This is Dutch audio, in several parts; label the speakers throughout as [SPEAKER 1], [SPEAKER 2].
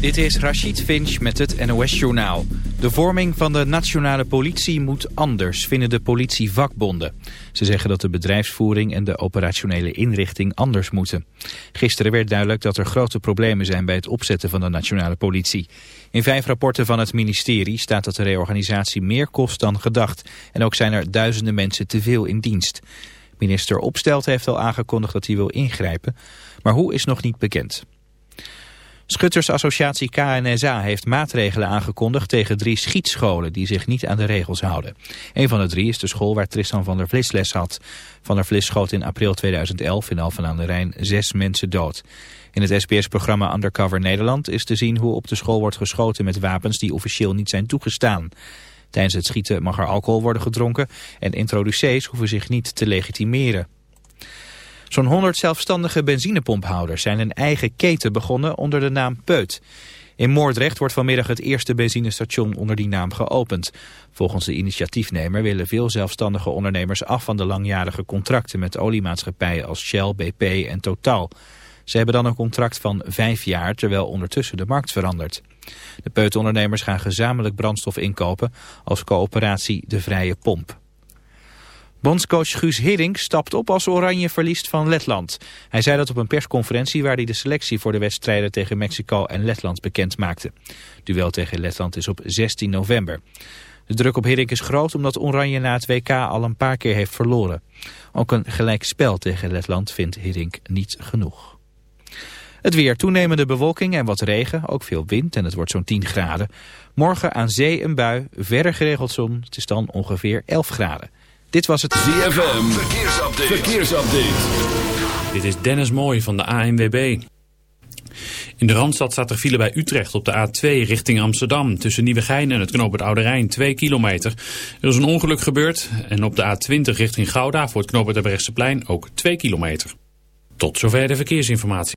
[SPEAKER 1] Dit is Rachid Finch met het NOS-journaal. De vorming van de nationale politie moet anders, vinden de politievakbonden. Ze zeggen dat de bedrijfsvoering en de operationele inrichting anders moeten. Gisteren werd duidelijk dat er grote problemen zijn bij het opzetten van de nationale politie. In vijf rapporten van het ministerie staat dat de reorganisatie meer kost dan gedacht. En ook zijn er duizenden mensen te veel in dienst. Minister Opstelt heeft al aangekondigd dat hij wil ingrijpen, maar hoe is nog niet bekend. Schuttersassociatie KNSA heeft maatregelen aangekondigd tegen drie schietscholen die zich niet aan de regels houden. Een van de drie is de school waar Tristan van der Vlis les had. Van der Vlis schoot in april 2011 in Alphen aan de Rijn zes mensen dood. In het SBS-programma Undercover Nederland is te zien hoe op de school wordt geschoten met wapens die officieel niet zijn toegestaan. Tijdens het schieten mag er alcohol worden gedronken en introducees hoeven zich niet te legitimeren. Zo'n 100 zelfstandige benzinepomphouders zijn een eigen keten begonnen onder de naam Peut. In Moordrecht wordt vanmiddag het eerste benzinestation onder die naam geopend. Volgens de initiatiefnemer willen veel zelfstandige ondernemers af van de langjarige contracten met oliemaatschappijen als Shell, BP en Total. Ze hebben dan een contract van vijf jaar, terwijl ondertussen de markt verandert. De peutondernemers gaan gezamenlijk brandstof inkopen als coöperatie De Vrije Pomp. Bondscoach Guus Hiddink stapt op als Oranje verliest van Letland. Hij zei dat op een persconferentie waar hij de selectie voor de wedstrijden tegen Mexico en Letland bekend maakte. Duel tegen Letland is op 16 november. De druk op Hiddink is groot omdat Oranje na het WK al een paar keer heeft verloren. Ook een gelijk spel tegen Letland vindt Hiddink niet genoeg. Het weer, toenemende bewolking en wat regen, ook veel wind en het wordt zo'n 10 graden. Morgen aan zee een bui, verder geregeld zon, het is dan ongeveer 11 graden. Dit was het
[SPEAKER 2] ZFM, verkeersupdate. verkeersupdate.
[SPEAKER 3] Dit is Dennis Mooij van de ANWB. In de Randstad staat er file bij Utrecht op de A2 richting Amsterdam. Tussen Nieuwegein en het knooppunt Oude Rijn 2 kilometer. Er is een ongeluk gebeurd en op de A20 richting Gouda voor het knooppunt plein ook 2 kilometer. Tot zover de verkeersinformatie.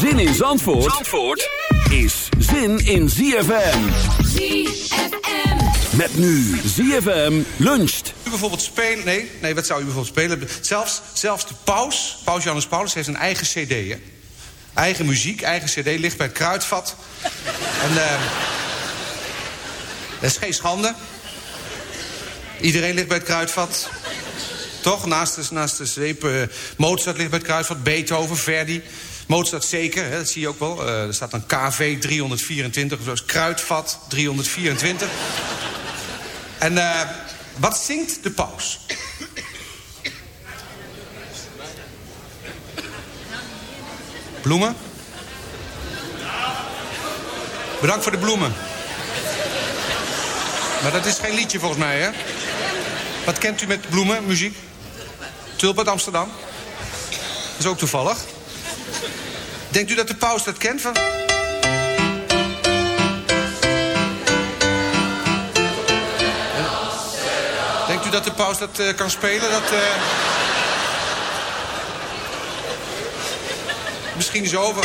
[SPEAKER 2] Zin in Zandvoort, Zandvoort is zin in ZFM.
[SPEAKER 4] ZFM.
[SPEAKER 2] Met nu ZFM luncht.
[SPEAKER 5] U bijvoorbeeld spelen... Nee, nee, wat zou u bijvoorbeeld spelen? Zelfs, zelfs de paus, paus Johannes Paulus, heeft een eigen cd, hè? Eigen muziek, eigen cd, ligt bij het kruidvat. en eh dat is geen schande. Iedereen ligt bij het kruidvat. Toch? Naast de, naast de zeep. eh, Mozart ligt bij het kruidvat, Beethoven, Verdi. Mozart zeker, hè, dat zie je ook wel. Eh, er staat dan KV 324, of zo is kruidvat 324. En eh, wat zingt de paus? Bloemen?
[SPEAKER 6] Bedankt voor de bloemen. Maar dat is geen liedje volgens mij, hè? Wat kent u met bloemen, muziek? Tulp uit Amsterdam? Dat is ook toevallig. Denkt u dat de paus dat kent? Van... Denkt u dat de paus dat eh, kan spelen? Dat, eh, Misschien is over.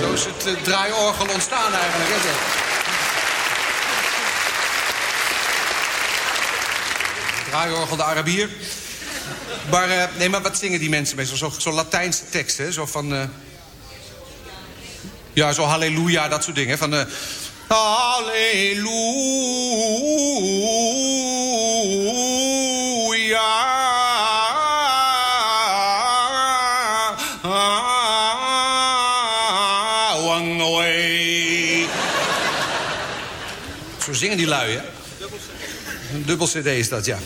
[SPEAKER 6] Zo is het eh, draaiorgel ontstaan eigenlijk. Hè? Draaiorgel de Arabier. Maar, eh, nee, maar wat zingen die mensen meestal? Zo'n zo Latijnse tekst, hè? Zo van... eh, ja, zo halleluja, dat soort dingen. Van... eh halleluja. Zo zingen die lui, hè? Een dubbel cd is dat, ja.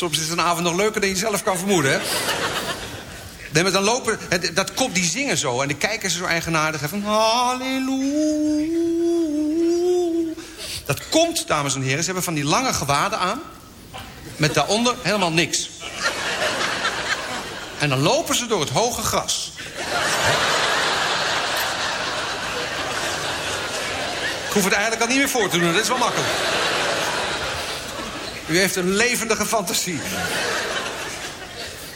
[SPEAKER 6] Soms is een avond nog leuker dan je zelf kan vermoeden, hè? Dan lopen... het- Dat kop, die zingen zo. En dan kijken ze zo eigenaardig. Van halleluja. Dat komt, dames en heren. Ze hebben van die lange gewaden aan. Met daaronder helemaal niks. En dan lopen ze door het hoge gras. Ik hoef het eigenlijk al niet meer voor te doen. Dat is wel makkelijk. U heeft een levendige fantasie.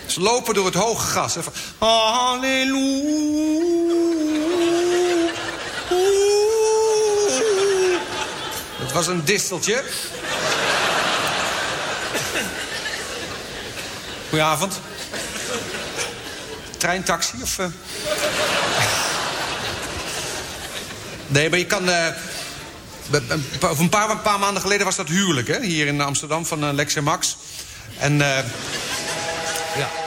[SPEAKER 6] Ze lopen door het hoge van, Halleluja. Het was een disteltje. Goedenavond. Treintaxi of... eh? Nee, maar je kan... eh, Of een paar, een paar maanden geleden was dat huwelijk, hè? Hier in Amsterdam van eh, Lex en Max. En... eh, ja.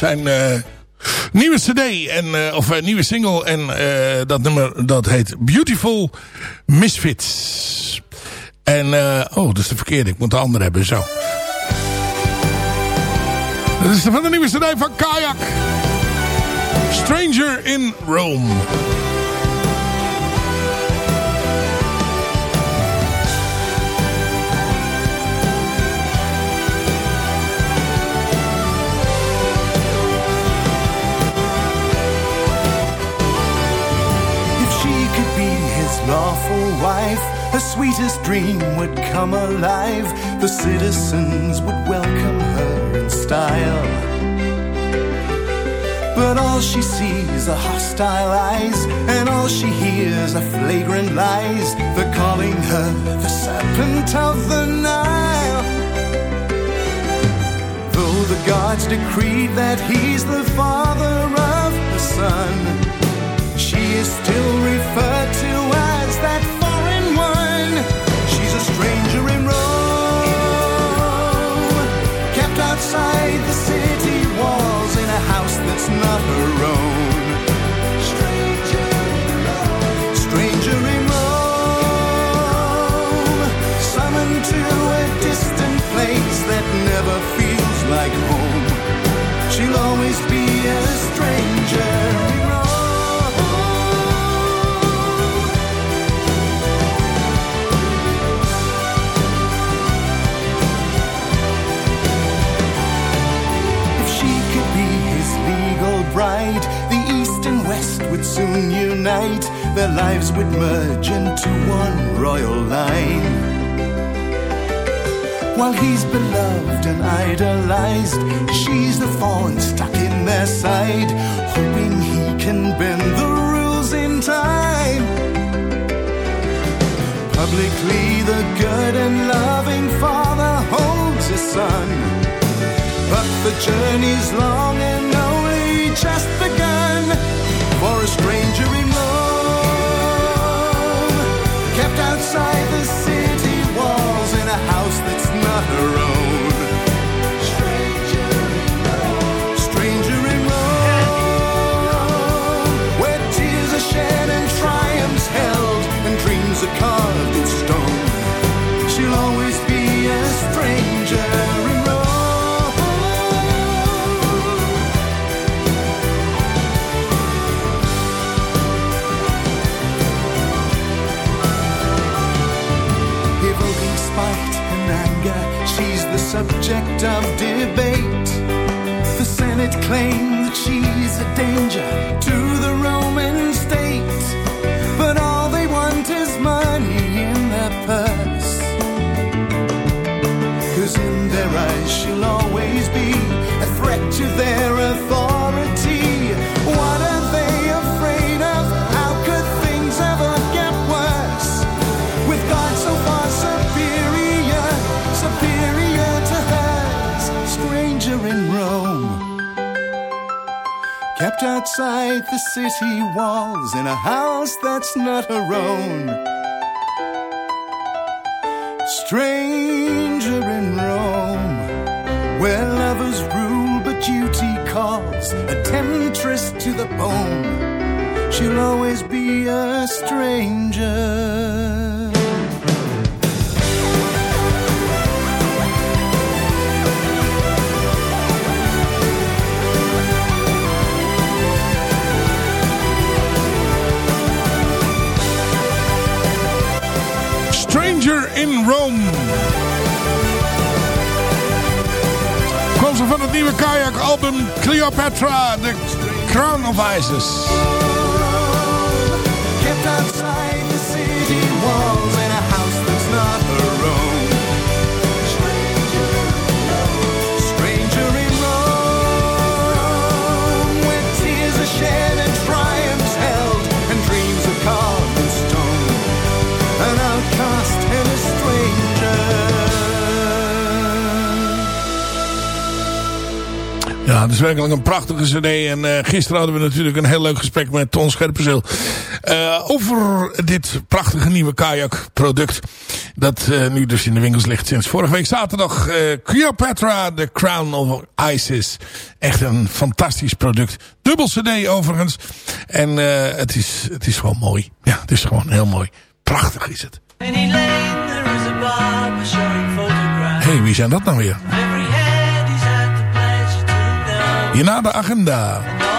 [SPEAKER 7] Zijn eh, nieuwe cd, en, eh, of eh, nieuwe single. En dat nummer dat heet Beautiful Misfits. En, oh, dat is de verkeerde. Ik moet de andere hebben, zo. Dat is van de nieuwe cd van Kayak. Stranger in Rome.
[SPEAKER 8] Sweetest dream would come alive. The citizens would welcome her in style. But all she sees are hostile eyes, and all she hears are flagrant lies. They're calling her the serpent of the Nile. Though the gods decreed that he's the father of the son, she is still referred to as that outside the city walls in a house that's not her soon unite. Their lives would merge into one royal line. While he's beloved and idolized, she's the thorn stuck in their side, hoping he can bend the rules in time. Publicly, the good and loving father holds his son. But the journey's long and only just of debate. The Senate claim that she's a danger Kept outside the city walls in a house that's not her own. Stranger in Rome, where lovers rule but duty calls, a temptress to the bone. She'll always be a. Stranger
[SPEAKER 7] nieuwe Kayak album Cleopatra, The Crown of Isis. Ja,
[SPEAKER 9] het is werkelijk een prachtige cd. En eh, gisteren hadden we natuurlijk een heel leuk gesprek met Ton Scherpenzeel. eh over dit prachtige nieuwe kajak product. Dat eh, nu dus in de winkels ligt sinds vorige week zaterdag. Cleopatra, The Crown of Isis. Echt een fantastisch product. Dubbel cd overigens. En het, is, het is gewoon mooi. Ja, het is gewoon heel mooi. Prachtig is het. Hé, hey, wie zijn dat nou weer? Hierna de agenda.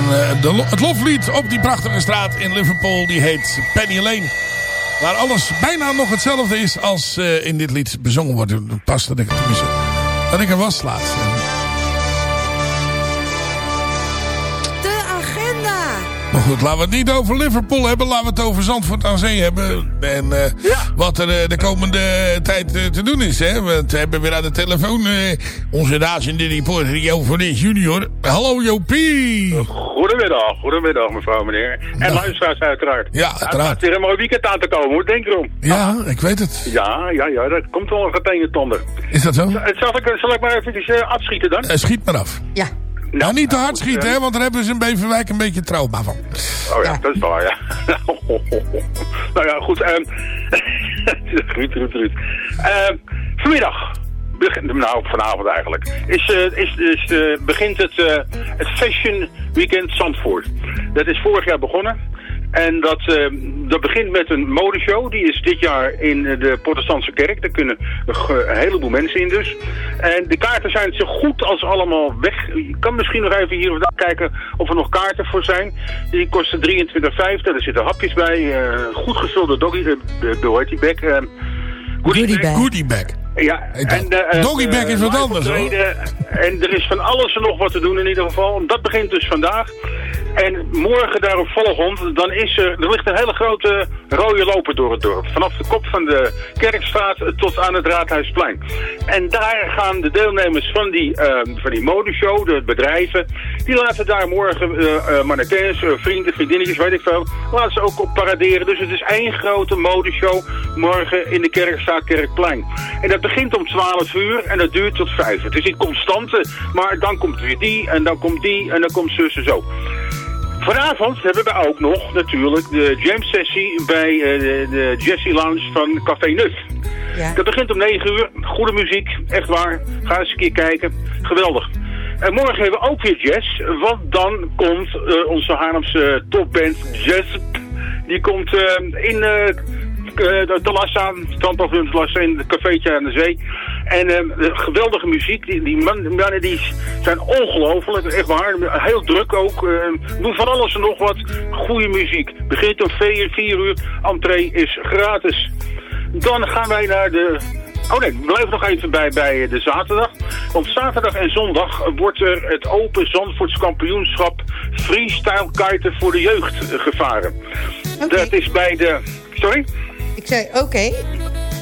[SPEAKER 9] En eh, de, het loflied op die prachtige straat in Liverpool, die heet Penny Lane. Waar alles bijna nog hetzelfde is als eh, in dit lied bezongen wordt. Pas dat ik, tenminste, dat ik er was laatst. Maar goed, laten we het niet over Liverpool hebben. Laten we het over Zandvoort aan Zee hebben. En eh, wat er eh, de komende tijd eh, te doen is. Hè? Want we hebben weer aan de telefoon eh, onze razende reporter Jo van Dis junior. Hallo Jopie.
[SPEAKER 10] Goedemiddag, goedemiddag mevrouw, meneer. En luisteraars uiteraard.
[SPEAKER 9] Ja,
[SPEAKER 10] Het
[SPEAKER 9] uiteraard.
[SPEAKER 10] is weer een mooi weekend aan te komen, hoe denk je erom?
[SPEAKER 9] Ja, ik weet het.
[SPEAKER 10] Ja, ja, ja, dat komt wel een een tonder.
[SPEAKER 9] Is dat zo?
[SPEAKER 10] Zal ik, zal ik maar eventjes eh, afschieten dan?
[SPEAKER 9] Eh, schiet maar af.
[SPEAKER 11] Ja.
[SPEAKER 9] Nou, niet te hard schieten, hè, want daar hebben ze in Beverwijk een beetje trauma van.
[SPEAKER 10] Oh ja, dat is waar, ja. nou ja, goed. ehm Ruud, Ruud, Ruud. Ehm, vanmiddag, begin, nou vanavond eigenlijk, is, eh, is, is, eh, begint het, eh, het Fashion Weekend Zandvoort. Dat is vorig jaar begonnen. En dat, eh, dat begint met een modeshow. Die is dit jaar in de protestantse kerk. Daar kunnen een heleboel mensen in dus. En de kaarten zijn zo goed als allemaal weg. Je kan misschien nog even hier of daar kijken of er nog kaarten voor zijn. Die kosten 23,50. Er zitten hapjes bij. eh, goed gevulde doggy, de, de, hoe heet die bag? eh, goodie bag.
[SPEAKER 9] Goodie bag.
[SPEAKER 10] Ja, en, eh, eh,
[SPEAKER 9] Doggy bag is wat
[SPEAKER 10] live
[SPEAKER 9] anders, hoor.
[SPEAKER 10] En er is van alles en nog wat te doen in ieder geval. Dat begint dus vandaag. En morgen daarop volgend, dan is er, er ligt een hele grote rode loper door het dorp. Vanaf de kop van de Kerkstraat tot aan het Raadhuisplein. En daar gaan de deelnemers van die, eh, van die modeshow, de bedrijven, die laten daar morgen eh eh, mannequins, eh, vrienden, vriendinnetjes, weet ik veel, laten ze ook op paraderen. Dus het is één grote modeshow morgen in de Kerkstraat, Kerkplein. En dat begint om 12 uur en dat duurt tot 5. Het is niet constante, maar dan komt weer die en dan komt die en dan komt zus en zo. Vanavond hebben we ook nog natuurlijk de jam sessie bij eh, de, de Jessie Lounge van Café Nut. Dat begint om 9 uur. Goede muziek, echt waar. Ga eens een keer kijken. Geweldig. En morgen hebben we ook weer jazz, want dan komt eh, onze Haarlemse topband Jazz. Die komt eh, in eh, eh, de Talassa, strandpavillon Talassa, in het cafeetje aan de zee. En eh, de geweldige muziek, die, die man- mannen die zijn ongelooflijk, echt waar. Heel druk ook, eh, doen van alles en nog wat. Goede muziek. Begint om 4 uur, entree is gratis. Dan gaan wij naar de Oh nee, we blijven nog even bij, bij de zaterdag. Want zaterdag en zondag wordt er het Open Zandvoorts kampioenschap freestyle kiten voor de jeugd eh, gevaren. Dat is bij de... Sorry?
[SPEAKER 11] Ik zei, oké.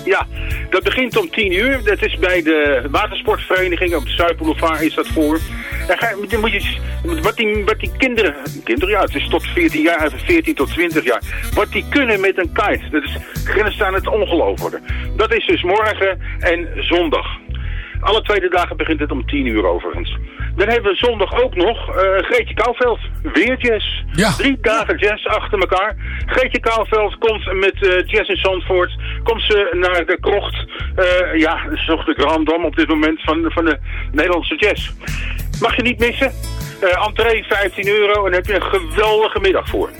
[SPEAKER 10] Ja, dat begint om 10 uur. Dat is bij de watersportvereniging op de Zuidboulevard is dat voor. En ga, moet je, wat, die, wat die kinderen, kinderen, ja, het is tot 14 jaar, even 14 tot 20 jaar. Wat die kunnen met een kite, dat is grenst aan het ongelooflijke. Dat is dus morgen en zondag. Alle tweede dagen begint het om 10 uur overigens. Dan hebben we zondag ook nog eh Greetje Kouwveld. Weer jazz. Drie dagen jazz achter elkaar. Greetje Kouwveld komt met eh, jazz in Zandvoort. Komt ze naar de krocht. eh, ja, is toch de Grand Dame op dit moment van, van de Nederlandse jazz. Mag je niet missen. Eh entree 15 euro en heb je een geweldige middag voor.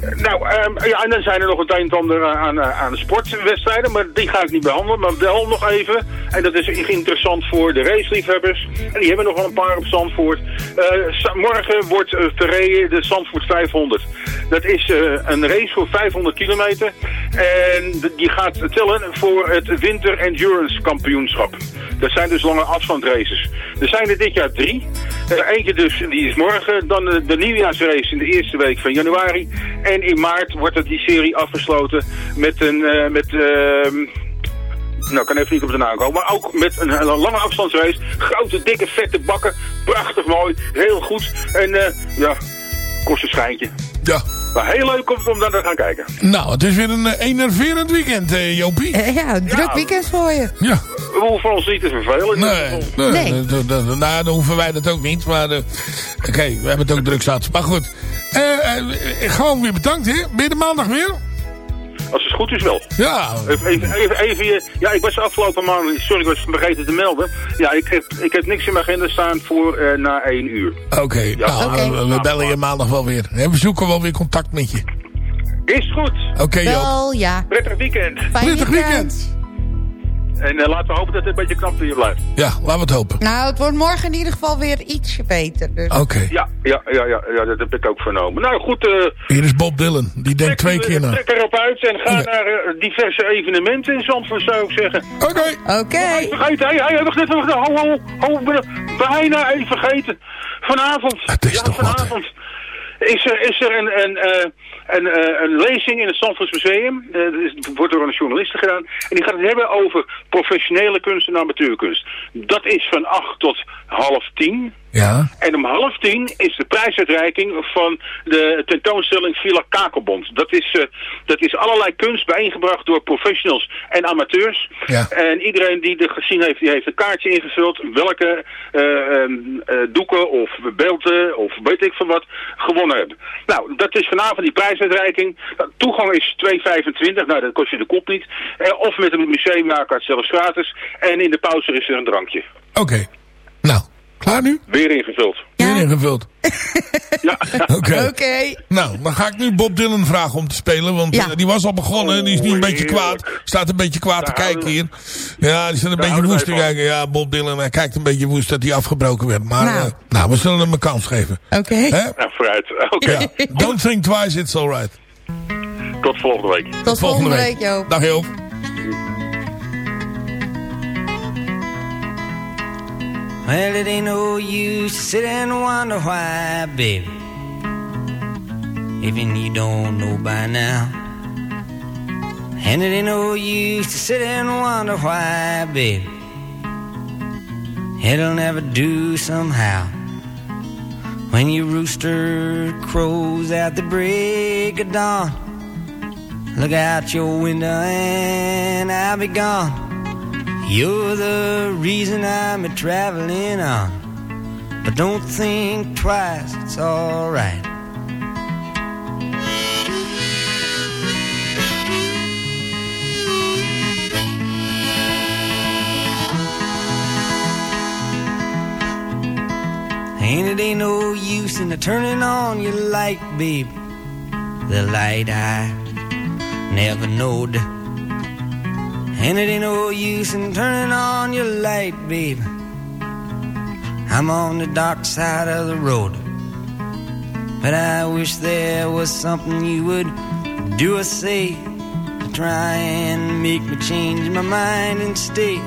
[SPEAKER 10] Nou, ehm, ja, en dan zijn er nog het een en ander aan, aan, aan sportwedstrijden, maar die ga ik niet behandelen, maar wel nog even. En dat is interessant voor de raceliefhebbers. En die hebben nog wel een paar op Zandvoort. Eh, morgen wordt eh, verreden de Zandvoort 500. Dat is eh, een race voor 500 kilometer. En die gaat tellen voor het Winter Endurance Kampioenschap. Dat zijn dus lange afstandsraces. Er zijn er dit jaar drie. Eh, eentje dus, die is morgen. Dan de, de nieuwjaarsrace in de eerste week van januari. En in maart wordt het die serie afgesloten met een... eh, met, ehm, nou, kan even niet op de naam komen. Maar ook met een, lange afstandsrace. Grote, dikke, vette bakken. Prachtig mooi. Heel goed. En eh, ja, kost een schijntje.
[SPEAKER 7] Ja.
[SPEAKER 10] Maar heel leuk om, om daar te gaan kijken.
[SPEAKER 7] Nou, het is weer een eh, enerverend weekend, eh, Jopie.
[SPEAKER 11] ja, een druk weekend voor je.
[SPEAKER 7] Ja.
[SPEAKER 10] We hoeven ons niet te vervelen.
[SPEAKER 7] Nee, nee, nee. dat- nou, dan hoeven wij dat ook niet. Maar eh, oké, we hebben het ook druk zat. Maar goed, Eh, eh, gewoon weer bedankt, hè. Ben je de maandag weer?
[SPEAKER 10] Als het goed is wel.
[SPEAKER 7] Ja.
[SPEAKER 10] Even, even, even, even je- ja, ik was de afgelopen maand, sorry, ik was vergeten te melden. Ja, ik heb, ik heb niks in mijn agenda staan voor eh, na één uur.
[SPEAKER 7] Oké, nou, we, we bellen je maandag wel weer. We zoeken wel weer contact met je.
[SPEAKER 10] Is goed.
[SPEAKER 7] Oké, Joop.
[SPEAKER 11] Wel, ja.
[SPEAKER 10] Prettig weekend.
[SPEAKER 11] Fijn
[SPEAKER 7] Prettig weekend.
[SPEAKER 10] En eh, laten we hopen dat het een beetje knap weer blijft.
[SPEAKER 7] Ja, laten we het hopen.
[SPEAKER 11] Nou, het wordt morgen in ieder geval weer ietsje beter. Dus.
[SPEAKER 7] Oké.
[SPEAKER 10] Ja, ja, ja, ja, ja, dat heb ik ook vernomen. Nou goed, eh
[SPEAKER 7] Hier is Bob Dylan. Die denkt twee keer na.
[SPEAKER 10] trek erop uit en ga naar eh, diverse evenementen in Zandvoort, zou ik zeggen.
[SPEAKER 7] Oké.
[SPEAKER 11] Oké.
[SPEAKER 10] Vergeet, wacht even, ho, ho, ho, ben- bijna even vergeten. Vanavond, ja, vanavond is er, is er een, een, eh, een, eh, een lezing in het Zandvoorts Museum. Eh, dat is- wordt door een journaliste gedaan. En die gaat het hebben over professionele kunst en amateurkunst. Dat is van 8 tot half 10.
[SPEAKER 7] Ja.
[SPEAKER 10] En om half tien is de prijsuitreiking van de tentoonstelling Villa Kakelbond. Dat is, eh, dat is allerlei kunst bijeengebracht door professionals en amateurs.
[SPEAKER 7] Ja.
[SPEAKER 10] En iedereen die er gezien heeft, die heeft een kaartje ingevuld. Welke eh, ehm, eh, doeken of beelden of weet ik veel wat gewonnen hebben. Nou, dat is vanavond die prijsuitreiking. Toegang is 2,25. Nou, dat kost je de kop niet. Of met een museumkaart zelfs gratis. En in de pauze is er een drankje.
[SPEAKER 7] Oké. Nou, klaar nu?
[SPEAKER 10] Weer ingevuld.
[SPEAKER 7] Weer ingevuld.
[SPEAKER 10] Ja.
[SPEAKER 7] Oké.
[SPEAKER 11] Oké.
[SPEAKER 7] Nou, dan ga ik nu Bob Dylan vragen om te spelen. Want
[SPEAKER 11] Ja.
[SPEAKER 7] eh, die was al begonnen. Die is nu een beetje kwaad. Staat een beetje kwaad te kijken hier. Ja, die staat een beetje woest te kijken. Ja, Bob Dylan. Hij kijkt een beetje woest dat hij afgebroken werd. Maar
[SPEAKER 11] Nou.
[SPEAKER 7] nou, nou we zullen hem een kans geven.
[SPEAKER 11] Oké.
[SPEAKER 7] Hè?
[SPEAKER 10] Nou, vooruit. Oké.
[SPEAKER 7] Ja. Don't think twice, it's alright.
[SPEAKER 10] Tot volgende week.
[SPEAKER 11] Tot volgende week, Joop.
[SPEAKER 7] Dag Joop.
[SPEAKER 12] Well, it ain't no use to sit and wonder why, baby. even you don't know by now. And it ain't no use to sit and wonder why, babe. It'll never do somehow. When your rooster crows at the break of dawn, look out your window and I'll be gone. You're the reason I'm a traveling on. But don't think twice, it's alright. And it ain't no use in the turning on your light, babe. The light I never knowed. And it ain't no use in turning on your light, babe. I'm on the dark side of the road. But I wish there was something you would do or say to try and make me change my mind and stay.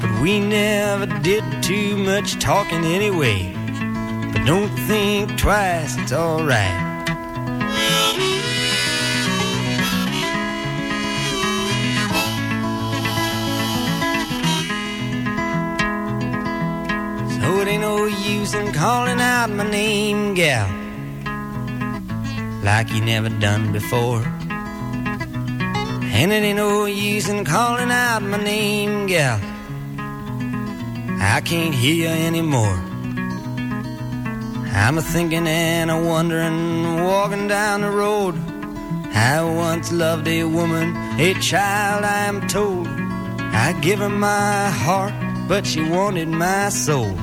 [SPEAKER 12] But we never did too much talking anyway. But don't think twice, it's alright. Use in calling out my name, gal, like you never done before. And it ain't no use in calling out my name, gal. I can't hear you anymore. I'm a thinking and a wondering, walking down the road. I once loved a woman, a child, I am told. I give her my heart, but she wanted my soul.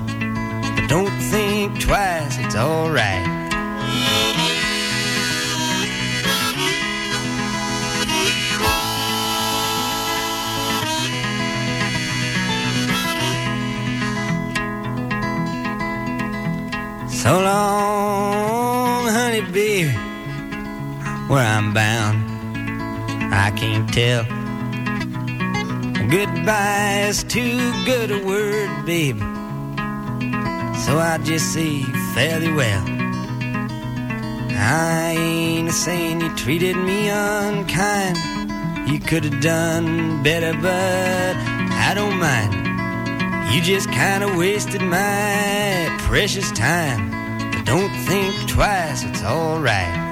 [SPEAKER 12] Don't think twice, it's alright. So long, honey, baby, where I'm bound, I can't tell. Goodbye is too good a word, baby. So I just say fairly well. I ain't saying you treated me unkind. You could have done better, but I don't mind. You just kind of wasted my precious time. But don't think twice, it's alright.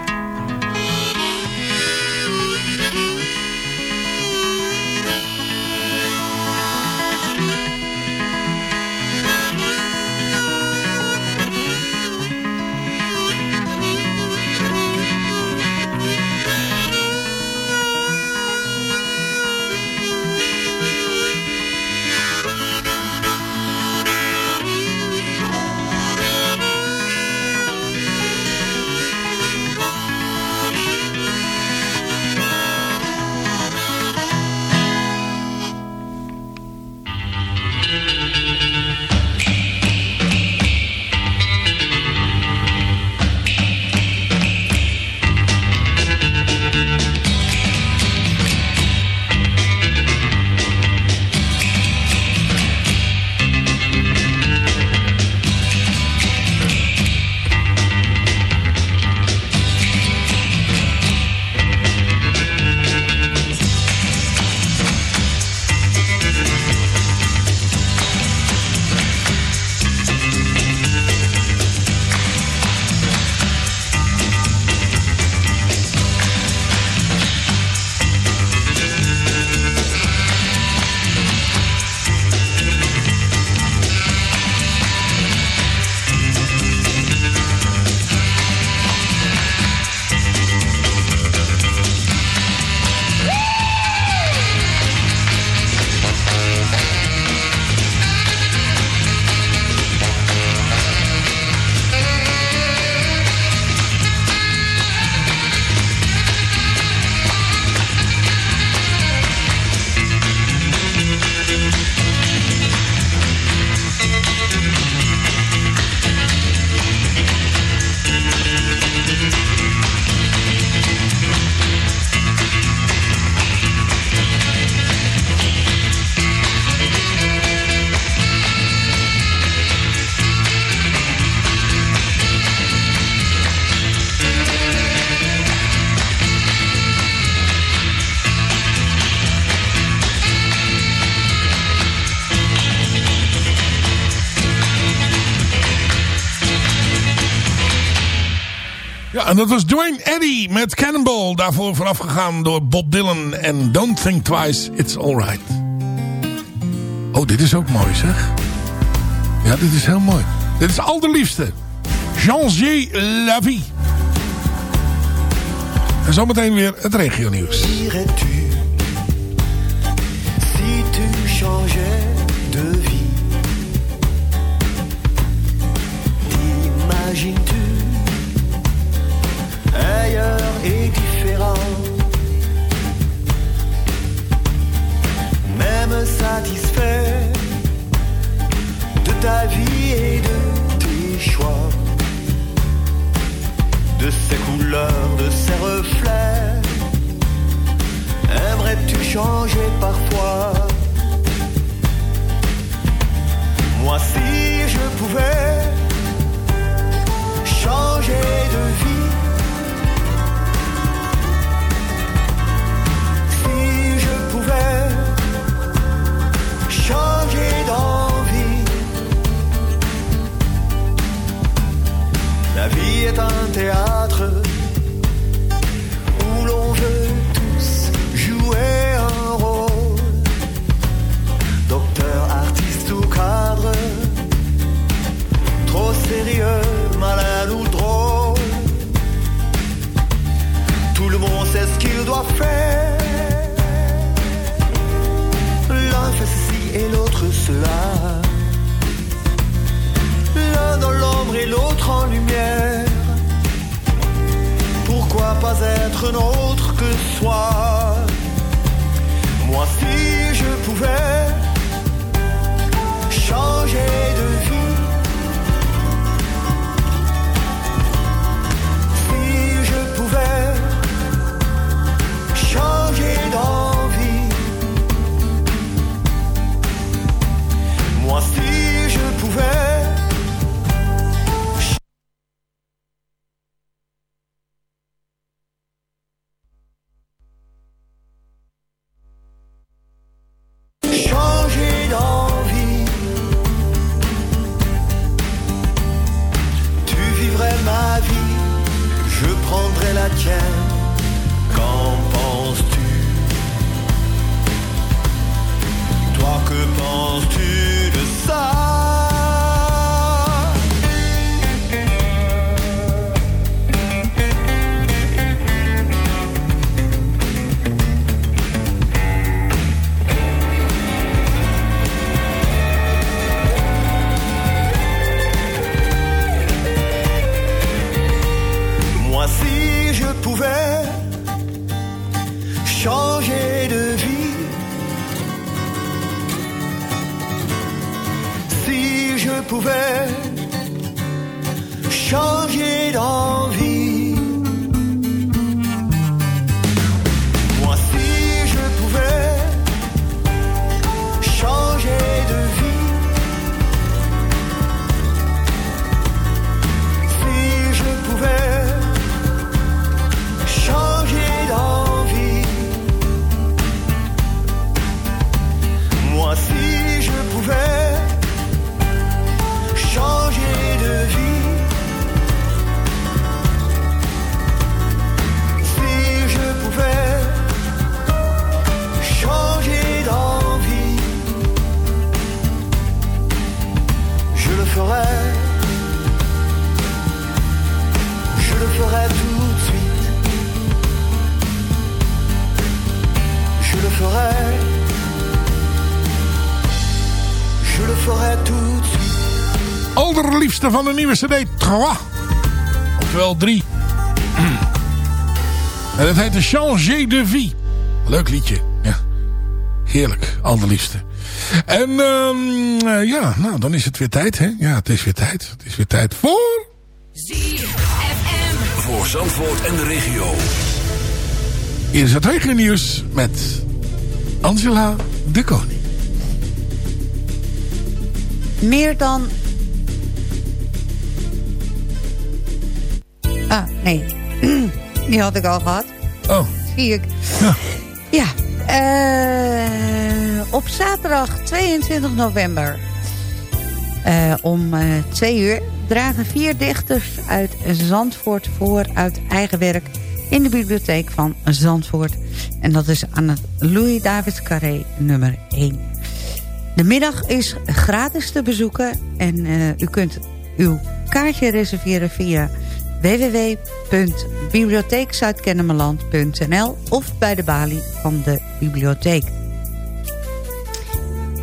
[SPEAKER 7] Dat was Dwayne Eddy met Cannonball. Daarvoor vooraf gegaan door Bob Dylan en Don't Think Twice, It's Alright. Oh, dit is ook mooi zeg. Ja, dit is heel mooi. Dit is allerliefste. Jean-G. Lavie. En zometeen weer het regionieuws.
[SPEAKER 6] dirais-tu si tu Satisfait de ta vie et de tes choix. De ses couleurs, de ses reflets Aimerais-tu changer parfois? Moi si je pouvais changer de vie Si je pouvais changer d'envie. La vie est un théâtre Si je pouvais changer d'envie
[SPEAKER 7] Allerliefste van de nieuwe cd, Trois. Oftewel drie. En dat heet de Changer de Vie. Leuk liedje. Ja. Heerlijk, allerliefste. En ehm, eh, ja, nou dan is het weer tijd. Hè? Ja, het is weer tijd. Het is weer tijd voor...
[SPEAKER 2] Voor Zandvoort en de regio.
[SPEAKER 7] Hier is het regio nieuws met Angela de Koning.
[SPEAKER 11] Meer dan... Ah, nee. Die had ik al gehad.
[SPEAKER 7] Oh.
[SPEAKER 11] Zie ik. Ja. eh, op zaterdag 22 november Eh, om eh, twee uur dragen vier dichters uit Zandvoort voor uit eigen werk in de bibliotheek van Zandvoort. En dat is aan het Louis Davids Carré nummer 1. De middag is gratis te bezoeken en u kunt uw kaartje reserveren via www.bibliotheekzuidkennemerland.nl of bij de balie van de bibliotheek.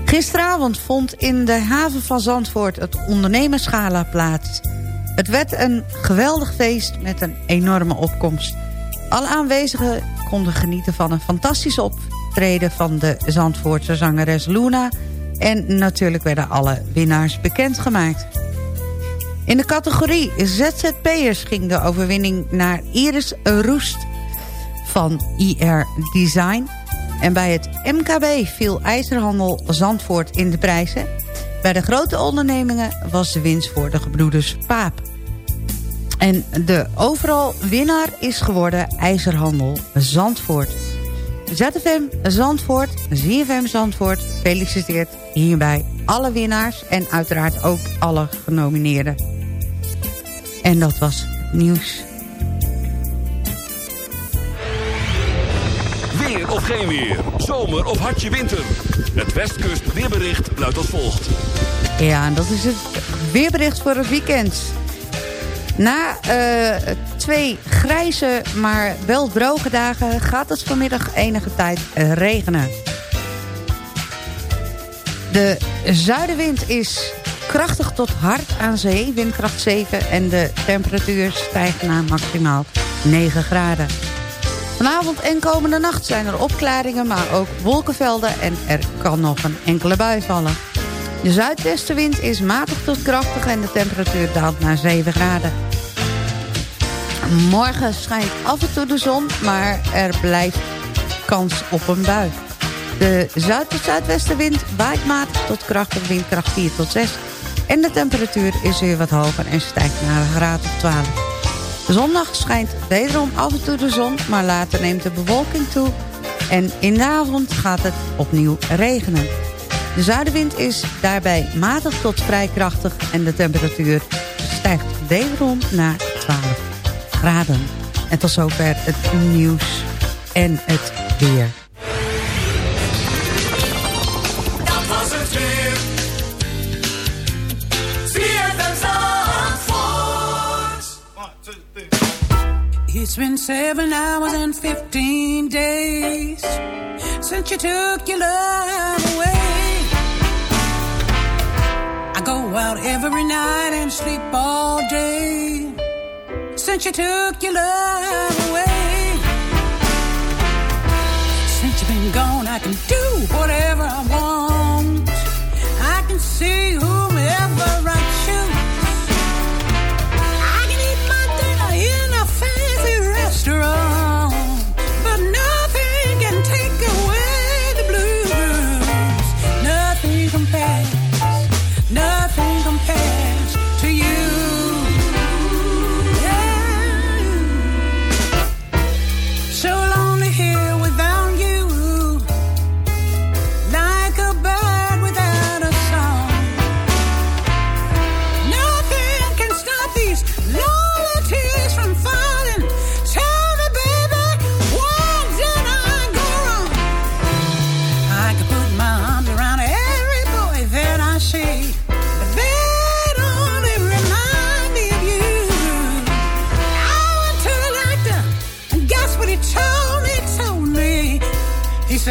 [SPEAKER 11] Gisteravond vond in de haven van Zandvoort het ondernemerschala plaats. Het werd een geweldig feest met een enorme opkomst. Alle aanwezigen konden genieten van een fantastisch optreden van de Zandvoortse zangeres Luna... en natuurlijk werden alle winnaars bekendgemaakt. In de categorie ZZP'ers ging de overwinning naar Iris Roest van IR Design... En bij het MKB viel IJzerhandel Zandvoort in de prijzen. Bij de grote ondernemingen was de winst voor de gebroeders Paap. En de overal winnaar is geworden IJzerhandel Zandvoort. ZFM Zandvoort, ZFM Zandvoort feliciteert hierbij alle winnaars... en uiteraard ook alle genomineerden. En dat was nieuws.
[SPEAKER 2] Weer of geen weer. Zomer of hartje winter. Het Westkust weerbericht luidt als volgt.
[SPEAKER 11] Ja, en dat is het weerbericht voor het weekend. Na eh, twee grijze, maar wel droge dagen... gaat het vanmiddag enige tijd regenen. De zuidenwind is krachtig tot hard aan zee, windkracht 7... en de temperatuur stijgt naar maximaal 9 graden. Vanavond en komende nacht zijn er opklaringen, maar ook wolkenvelden... en er kan nog een enkele bui vallen. De zuidwestenwind is matig tot krachtig en de temperatuur daalt naar 7 graden. Morgen schijnt af en toe de zon, maar er blijft kans op een bui. De zuid- tot zuidwestenwind waait matig tot krachtig windkracht 4 tot 6... en de temperatuur is weer wat hoger en stijgt naar een graad of 12. Zondag schijnt wederom af en toe de zon, maar later neemt de bewolking toe... en in de avond gaat het opnieuw regenen. De zuidenwind is daarbij matig tot vrij krachtig... en de temperatuur stijgt wederom naar 12 graden. En tot zover het nieuws en het weer.
[SPEAKER 13] It's been seven hours and fifteen days since you took your love away. I go out every night and sleep all day since you took your love away. Since you've been gone, I can do whatever I want. I can see whomever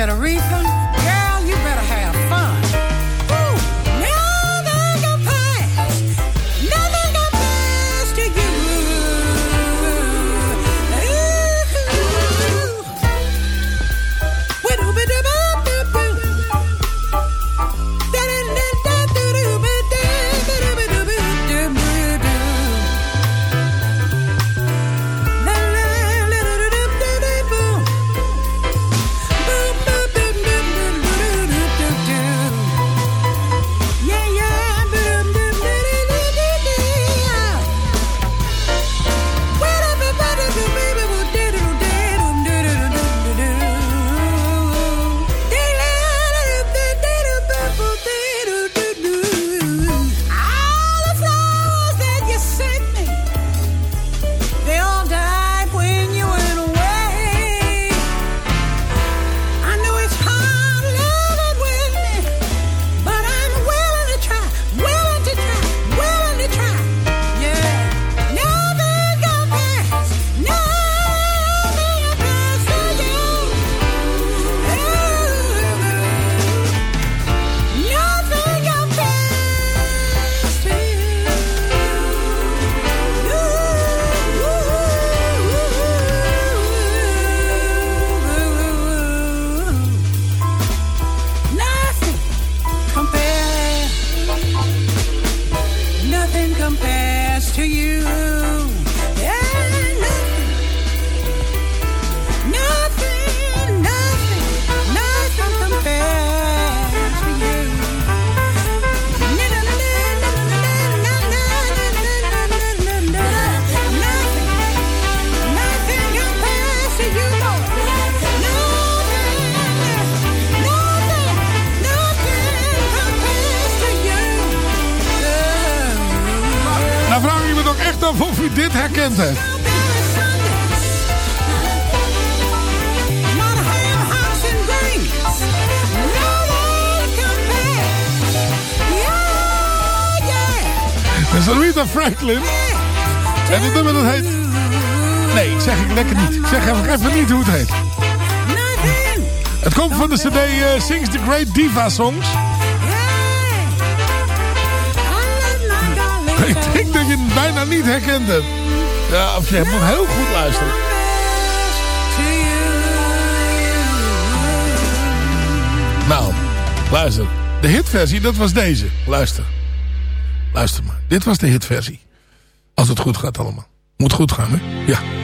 [SPEAKER 13] got a refill nothing compares to you.
[SPEAKER 7] Af of u dit.
[SPEAKER 13] Yeah, yeah.
[SPEAKER 7] Dat is Aretha Franklin. En dit nummer dat heet... Nee, zeg ik lekker niet. Ik zeg even, even niet hoe het heet. Het komt van de cd eh, Sings the Great Diva Songs. Ik denk dat je het bijna niet herkent hebt. Ja, of je moet heel goed luisteren. Nou, luister. De hitversie, dat was deze. Luister. Luister maar. Dit was de hitversie. Als het goed gaat allemaal. Moet goed gaan, hè? Ja.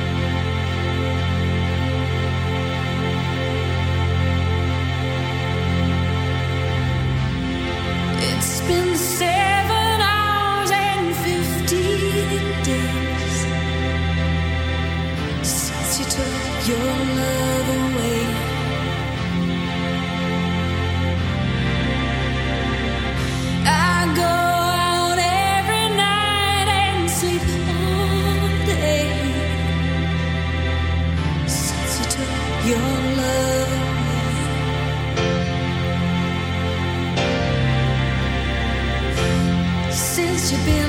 [SPEAKER 14] You've been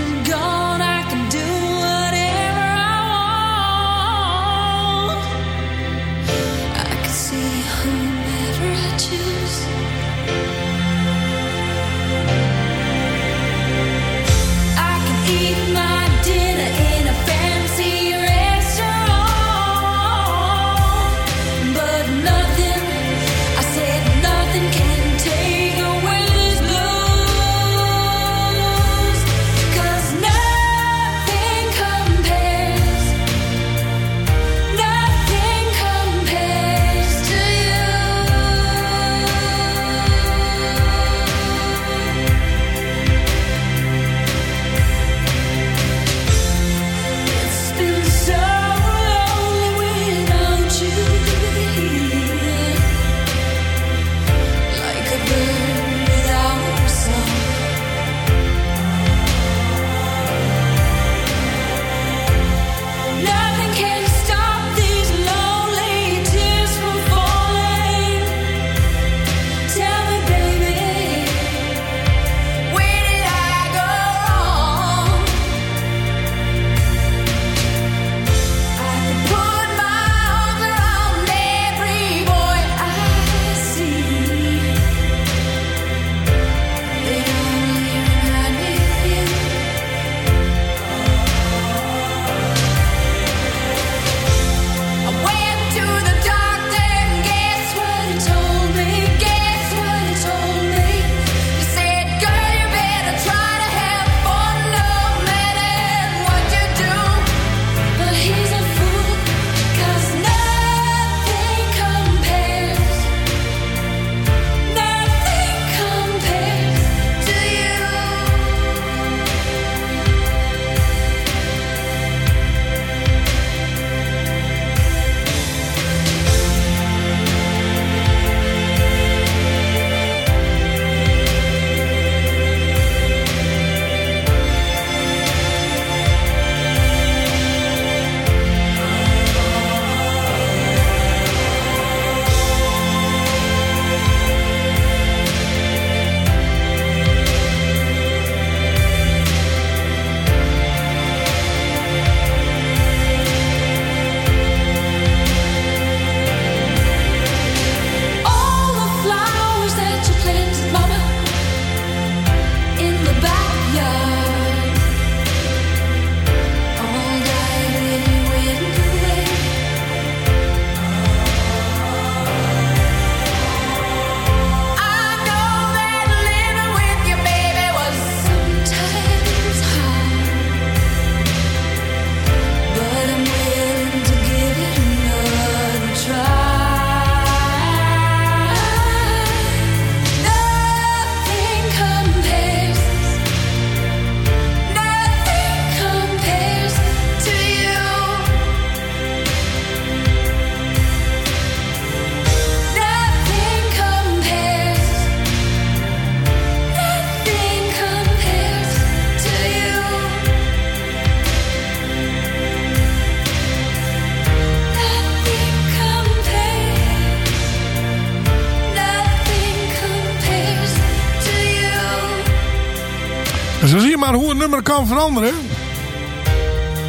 [SPEAKER 7] nummer kan veranderen.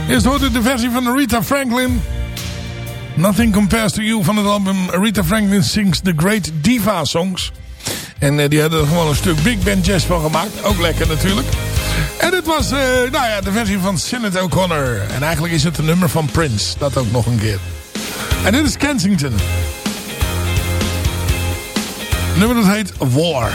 [SPEAKER 7] Eerst hoort u de versie van Aretha Franklin. Nothing Compares to You van het album Aretha Franklin Sings the Great Diva Songs. En eh, die hadden er gewoon een stuk big band jazz van gemaakt. Ook lekker natuurlijk. En dit was eh, nou ja, de versie van Sinead O'Connor. En eigenlijk is het een nummer van Prince. Dat ook nog een keer. En dit is Kensington. Nummer dat heet War.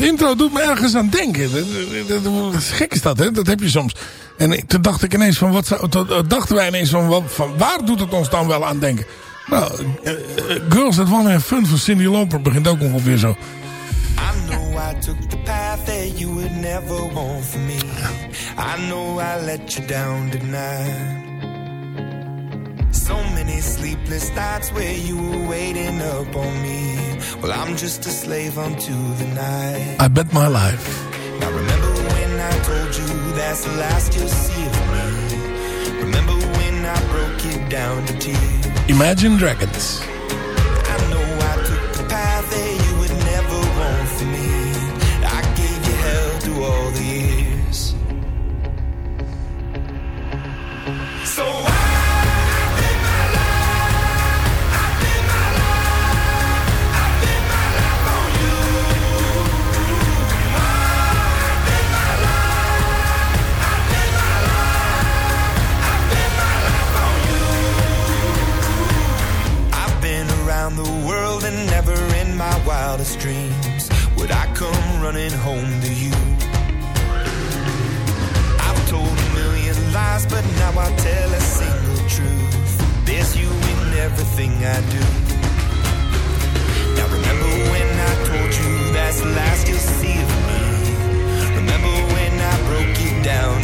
[SPEAKER 7] Het intro doet me ergens aan denken. Dat, dat, dat- dat- gek is dat, hè? Dat heb je soms. En toen dacht ik ineens van, wat zou, eh, dachten wij ineens van, wat, waar doet het ons dan wel aan denken? Nou, eh, eh, Girls That Wanna Have Fun van Cindy Lauper begint ook ongeveer zo.
[SPEAKER 6] I know I took the path that you would never want for me. I know I let you down tonight. Many sleepless nights where you were waiting up on me. Well, I'm just a slave unto the night.
[SPEAKER 7] I Bet My Life.
[SPEAKER 6] Now remember when I told you that's the last you'll see of me. Remember when I broke it down to tears.
[SPEAKER 7] Imagine Dragons.
[SPEAKER 6] Running home to you. I've told a million lies, but now I tell a single truth. There's you in everything I do. Now remember when I told you that's the last you'll see of me. Remember when I broke you down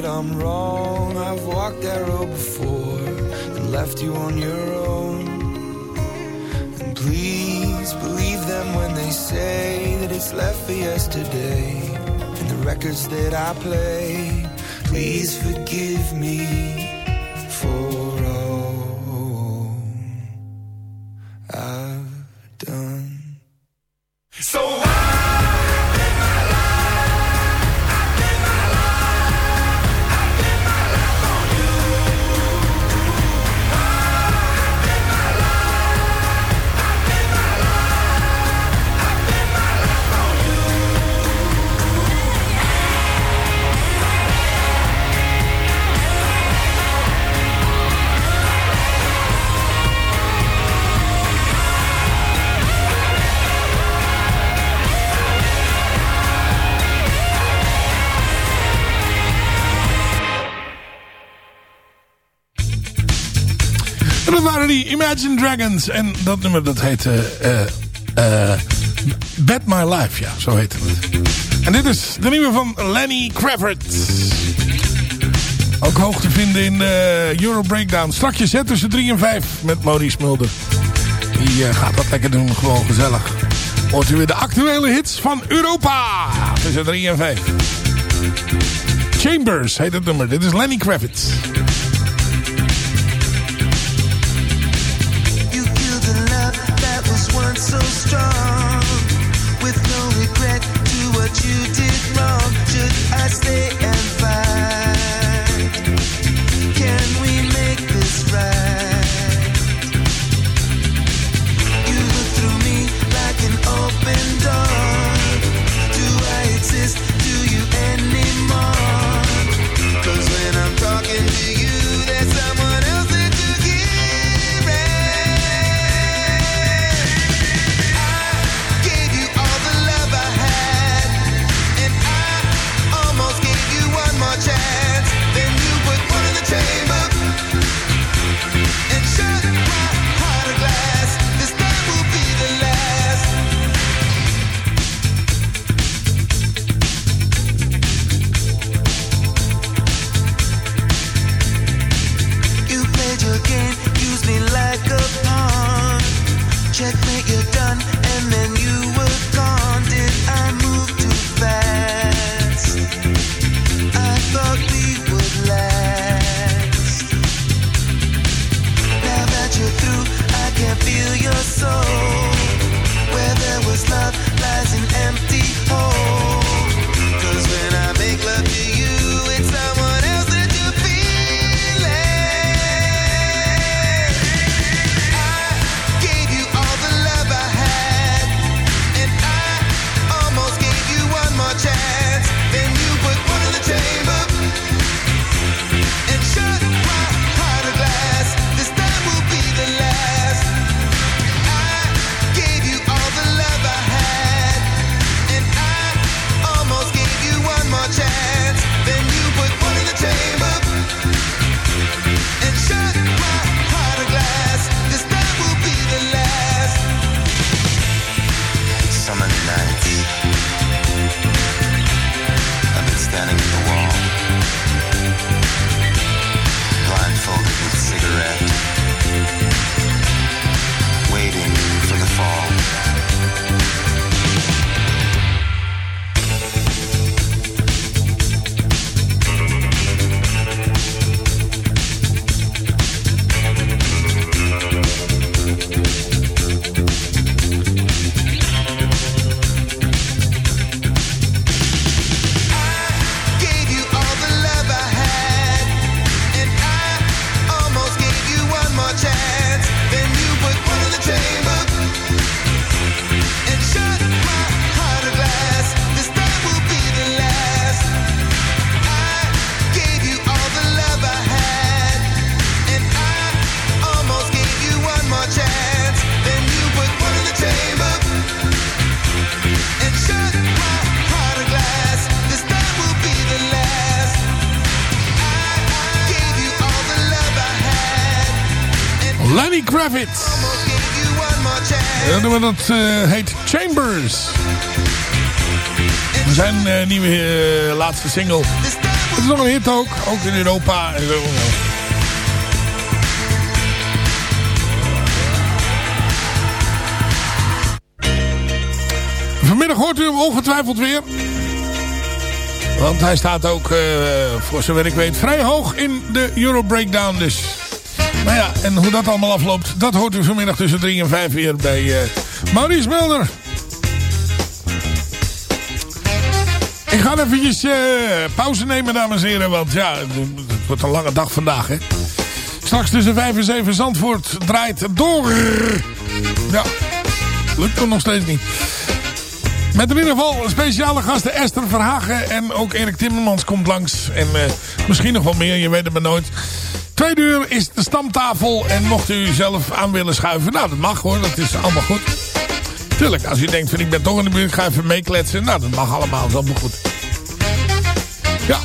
[SPEAKER 7] admit I'm wrong. I've walked that road before and left you on your own. And please believe them when they say that it's left for yesterday and the records that I play. Please forgive me.
[SPEAKER 6] Imagine Dragons. En dat nummer dat heet... Eh, eh, eh, uh, Bet My Life, ja, zo heet het. En dit is de nieuwe van Lenny Kravitz. Ook hoog te vinden in Euro Breakdown. Strakje zet tussen 3 en 5 met Maurice Mulder. Die gaat dat lekker doen, gewoon gezellig. Hoort u weer de actuele hits van Europa. Tussen 3 en 5. Chambers heet het nummer. Dit is Lenny Kravitz. zijn eh, nieuwe eh, laatste single.
[SPEAKER 7] Het is nog een hit ook, ook in Europa. Vanmiddag hoort u hem ongetwijfeld weer. Want hij staat ook, eh, voor zover ik weet, vrij hoog in de Euro Breakdown dus. Nou maar ja, en hoe dat allemaal afloopt, dat hoort u vanmiddag tussen 3 en 5 weer bij Maurice Mulder. Ik ga eventjes eh, pauze nemen, dames en heren. Want ja, het wordt een lange dag vandaag, hè. Straks tussen 5 en 7 Zandvoort draait door. Ja, lukt toch nog steeds niet. Met in ieder geval speciale gasten Esther Verhagen en ook Erik Timmermans komt langs. En uh, misschien nog wel meer, je weet het maar nooit. Tweede uur is de stamtafel en mocht u zelf aan willen schuiven. Nou, dat mag hoor, dat is allemaal goed. Tuurlijk, als u denkt van ik ben toch in de buurt, ga even meekletsen. Nou, dat mag allemaal, dat is allemaal goed. Ja,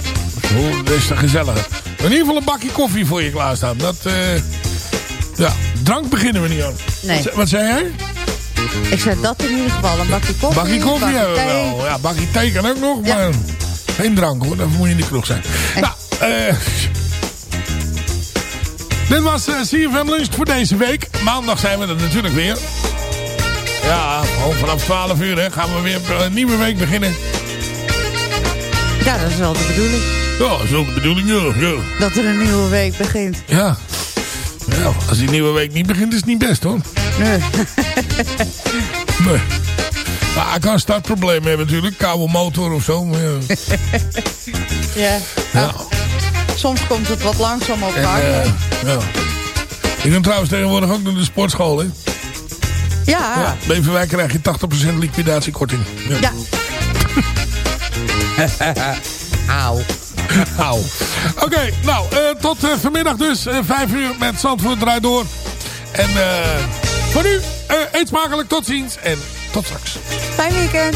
[SPEAKER 7] is de gezellige. In ieder geval een bakje koffie voor je klaarstaan. Dat, uh, ja, drank beginnen we niet aan.
[SPEAKER 11] Nee.
[SPEAKER 7] Wat, wat zei jij?
[SPEAKER 11] Ik zei dat in ieder geval. Een bakje koffie.
[SPEAKER 7] Bakje koffie hebben we wel. Ja, bakje thee kan ook nog,
[SPEAKER 11] Ja.
[SPEAKER 7] maar geen drank hoor. Dat moet je in de kroeg zijn. Nou, eh... dit was eh CFM Lunch voor deze week. Maandag zijn we er natuurlijk weer. Ja, gewoon vanaf 12 uur hè, gaan we weer een nieuwe week beginnen.
[SPEAKER 11] Ja, dat is wel de bedoeling.
[SPEAKER 7] Ja, dat is wel de bedoeling, ja. ja.
[SPEAKER 11] Dat er een nieuwe week begint.
[SPEAKER 7] Ja. Ja, als die nieuwe week niet begint is het niet best hoor.
[SPEAKER 11] Nee.
[SPEAKER 7] Nee. Maar ik kan een startprobleem hebben natuurlijk. Koude motor of zo. Maar ja.
[SPEAKER 11] ja.
[SPEAKER 7] Ja.
[SPEAKER 11] Soms komt het wat langzaam op
[SPEAKER 7] En,
[SPEAKER 11] gang.
[SPEAKER 7] eh, ja. Ik ben trouwens tegenwoordig ook naar de sportschool. Hè?
[SPEAKER 11] Ja.
[SPEAKER 7] Ja, Beverwijk krijg je 80% liquidatiekorting. Ja.
[SPEAKER 11] Ja. Auw.
[SPEAKER 7] Auw. Oké, nou, eh, tot eh, vanmiddag dus. eh 5 uur met Zandvoort draait door. En eh, voor nu, eh, eet smakelijk. Tot ziens en tot straks.
[SPEAKER 11] Fijn weekend.